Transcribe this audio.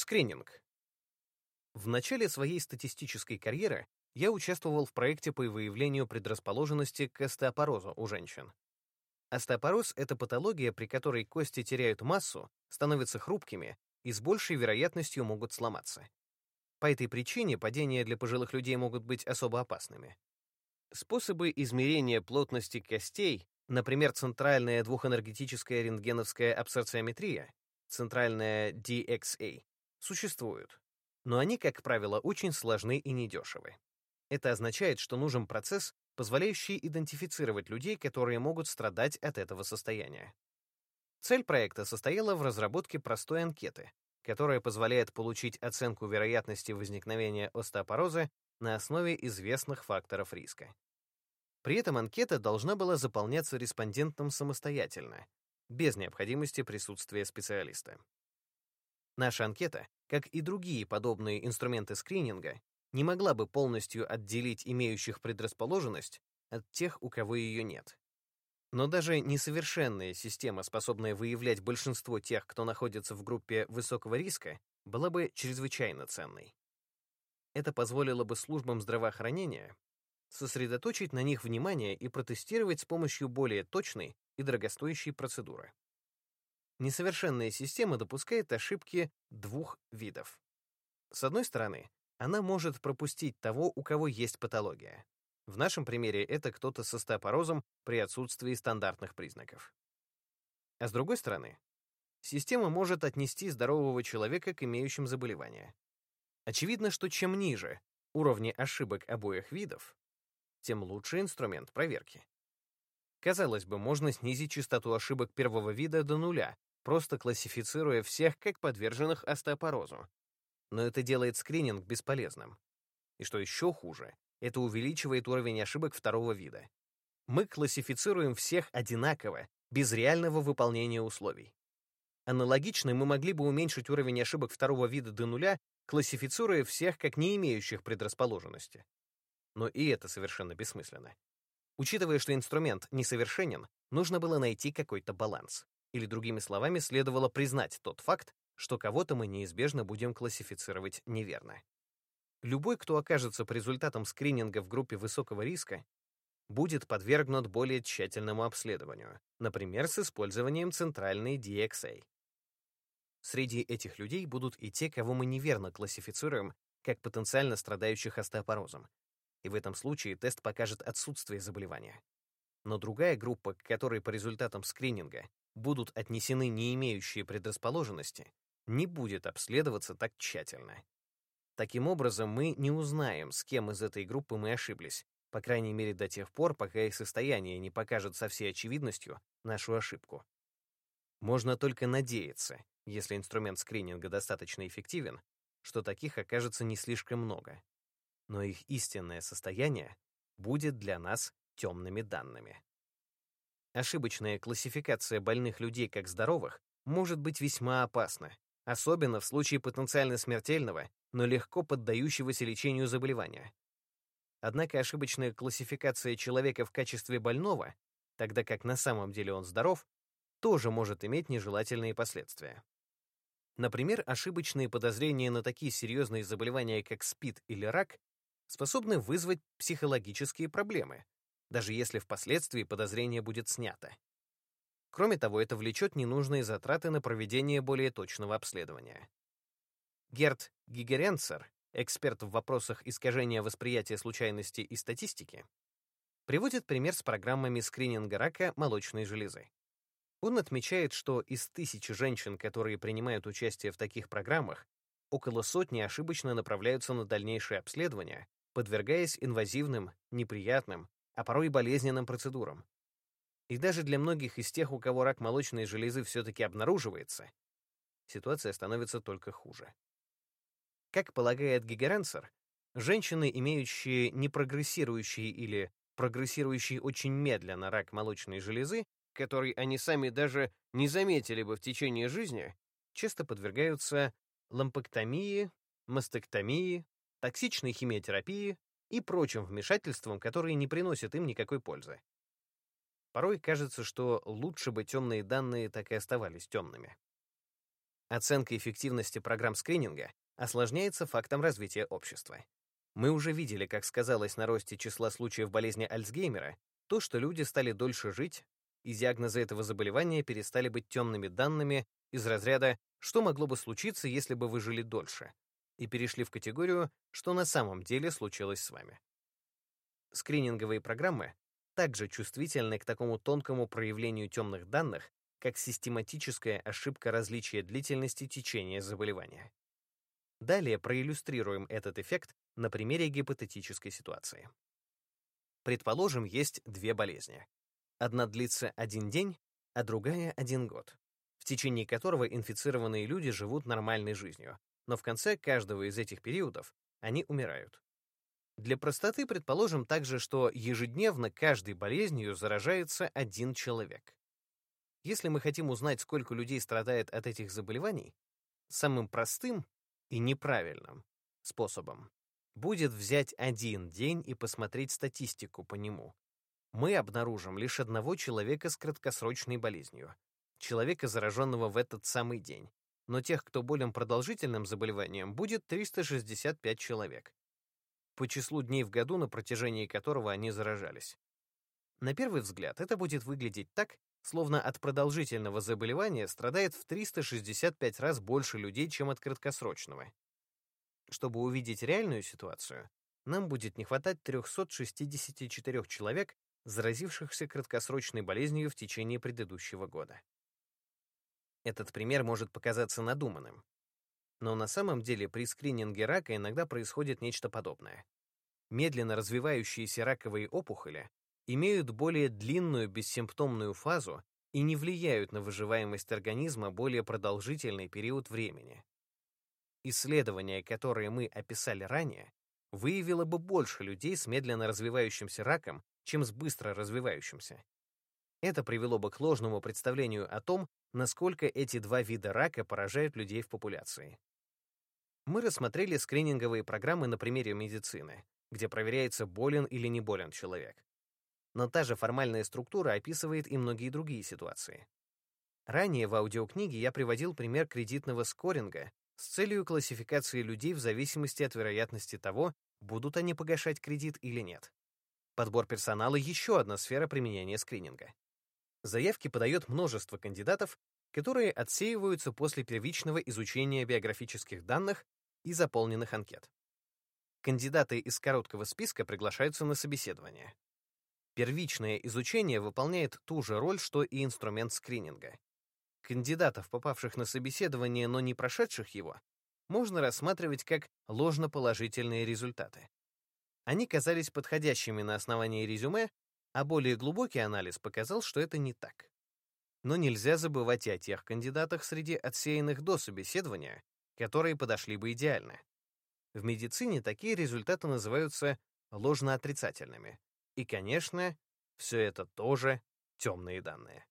Скрининг. В начале своей статистической карьеры я участвовал в проекте по выявлению предрасположенности к остеопорозу у женщин. Остеопороз — это патология, при которой кости теряют массу, становятся хрупкими и с большей вероятностью могут сломаться. По этой причине падения для пожилых людей могут быть особо опасными. Способы измерения плотности костей, например, центральная двухэнергетическая рентгеновская абсорциометрия, центральная DXA, существуют, но они, как правило, очень сложны и недешевы. Это означает, что нужен процесс, позволяющий идентифицировать людей, которые могут страдать от этого состояния. Цель проекта состояла в разработке простой анкеты, которая позволяет получить оценку вероятности возникновения остеопороза на основе известных факторов риска. При этом анкета должна была заполняться респондентом самостоятельно, без необходимости присутствия специалиста. Наша анкета, как и другие подобные инструменты скрининга, не могла бы полностью отделить имеющих предрасположенность от тех, у кого ее нет. Но даже несовершенная система, способная выявлять большинство тех, кто находится в группе высокого риска, была бы чрезвычайно ценной. Это позволило бы службам здравоохранения сосредоточить на них внимание и протестировать с помощью более точной и дорогостоящей процедуры. Несовершенная система допускает ошибки двух видов. С одной стороны, она может пропустить того, у кого есть патология. В нашем примере это кто-то с остеопорозом при отсутствии стандартных признаков. А с другой стороны, система может отнести здорового человека к имеющим заболевания. Очевидно, что чем ниже уровни ошибок обоих видов, тем лучше инструмент проверки. Казалось бы, можно снизить частоту ошибок первого вида до нуля, просто классифицируя всех как подверженных остеопорозу. Но это делает скрининг бесполезным. И что еще хуже, это увеличивает уровень ошибок второго вида. Мы классифицируем всех одинаково, без реального выполнения условий. Аналогично мы могли бы уменьшить уровень ошибок второго вида до нуля, классифицируя всех как не имеющих предрасположенности. Но и это совершенно бессмысленно. Учитывая, что инструмент несовершенен, нужно было найти какой-то баланс. Или, другими словами, следовало признать тот факт, что кого-то мы неизбежно будем классифицировать неверно. Любой, кто окажется по результатам скрининга в группе высокого риска, будет подвергнут более тщательному обследованию, например, с использованием центральной DXA. Среди этих людей будут и те, кого мы неверно классифицируем как потенциально страдающих остеопорозом. И в этом случае тест покажет отсутствие заболевания. Но другая группа, к которой по результатам скрининга будут отнесены не имеющие предрасположенности, не будет обследоваться так тщательно. Таким образом, мы не узнаем, с кем из этой группы мы ошиблись, по крайней мере до тех пор, пока их состояние не покажет со всей очевидностью нашу ошибку. Можно только надеяться, если инструмент скрининга достаточно эффективен, что таких окажется не слишком много. Но их истинное состояние будет для нас темными данными. Ошибочная классификация больных людей как здоровых может быть весьма опасна, особенно в случае потенциально смертельного, но легко поддающегося лечению заболевания. Однако ошибочная классификация человека в качестве больного, тогда как на самом деле он здоров, тоже может иметь нежелательные последствия. Например, ошибочные подозрения на такие серьезные заболевания, как СПИД или рак, способны вызвать психологические проблемы, даже если впоследствии подозрение будет снято. Кроме того, это влечет ненужные затраты на проведение более точного обследования. Герт Гигеренцер, эксперт в вопросах искажения восприятия случайности и статистики, приводит пример с программами скрининга рака молочной железы. Он отмечает, что из тысячи женщин, которые принимают участие в таких программах, около сотни ошибочно направляются на дальнейшее обследование, подвергаясь инвазивным, неприятным, а порой и болезненным процедурам. И даже для многих из тех, у кого рак молочной железы все-таки обнаруживается, ситуация становится только хуже. Как полагает Гигарансер, женщины, имеющие непрогрессирующий или прогрессирующий очень медленно рак молочной железы, который они сами даже не заметили бы в течение жизни, часто подвергаются лампэктомии, мастектомии, токсичной химиотерапии и прочим вмешательствам, которые не приносят им никакой пользы. Порой кажется, что лучше бы темные данные так и оставались темными. Оценка эффективности программ скрининга осложняется фактом развития общества. Мы уже видели, как сказалось на росте числа случаев болезни Альцгеймера, то, что люди стали дольше жить, и диагнозы этого заболевания перестали быть темными данными из разряда «что могло бы случиться, если бы вы жили дольше?» И перешли в категорию «что на самом деле случилось с вами». Скрининговые программы также чувствительны к такому тонкому проявлению темных данных, как систематическая ошибка различия длительности течения заболевания. Далее проиллюстрируем этот эффект на примере гипотетической ситуации. Предположим, есть две болезни. Одна длится один день, а другая — один год, в течение которого инфицированные люди живут нормальной жизнью, но в конце каждого из этих периодов они умирают. Для простоты предположим также, что ежедневно каждой болезнью заражается один человек. Если мы хотим узнать, сколько людей страдает от этих заболеваний, самым простым и неправильным способом будет взять один день и посмотреть статистику по нему. Мы обнаружим лишь одного человека с краткосрочной болезнью, человека, зараженного в этот самый день, но тех, кто болен продолжительным заболеванием, будет 365 человек, по числу дней в году, на протяжении которого они заражались. На первый взгляд это будет выглядеть так, словно от продолжительного заболевания страдает в 365 раз больше людей, чем от краткосрочного. Чтобы увидеть реальную ситуацию, нам будет не хватать 364 человек, заразившихся краткосрочной болезнью в течение предыдущего года. Этот пример может показаться надуманным, но на самом деле при скрининге рака иногда происходит нечто подобное. Медленно развивающиеся раковые опухоли имеют более длинную бессимптомную фазу и не влияют на выживаемость организма более продолжительный период времени. Исследование, которое мы описали ранее, выявило бы больше людей с медленно развивающимся раком, чем с быстро развивающимся. Это привело бы к ложному представлению о том, насколько эти два вида рака поражают людей в популяции. Мы рассмотрели скрининговые программы на примере медицины, где проверяется, болен или не болен человек. Но та же формальная структура описывает и многие другие ситуации. Ранее в аудиокниге я приводил пример кредитного скоринга с целью классификации людей в зависимости от вероятности того, будут они погашать кредит или нет. Подбор персонала — еще одна сфера применения скрининга. Заявки подает множество кандидатов, которые отсеиваются после первичного изучения биографических данных и заполненных анкет. Кандидаты из короткого списка приглашаются на собеседование. Первичное изучение выполняет ту же роль, что и инструмент скрининга. Кандидатов, попавших на собеседование, но не прошедших его, можно рассматривать как ложноположительные результаты. Они казались подходящими на основании резюме, а более глубокий анализ показал, что это не так. Но нельзя забывать и о тех кандидатах среди отсеянных до собеседования, которые подошли бы идеально. В медицине такие результаты называются ложноотрицательными. И, конечно, все это тоже темные данные.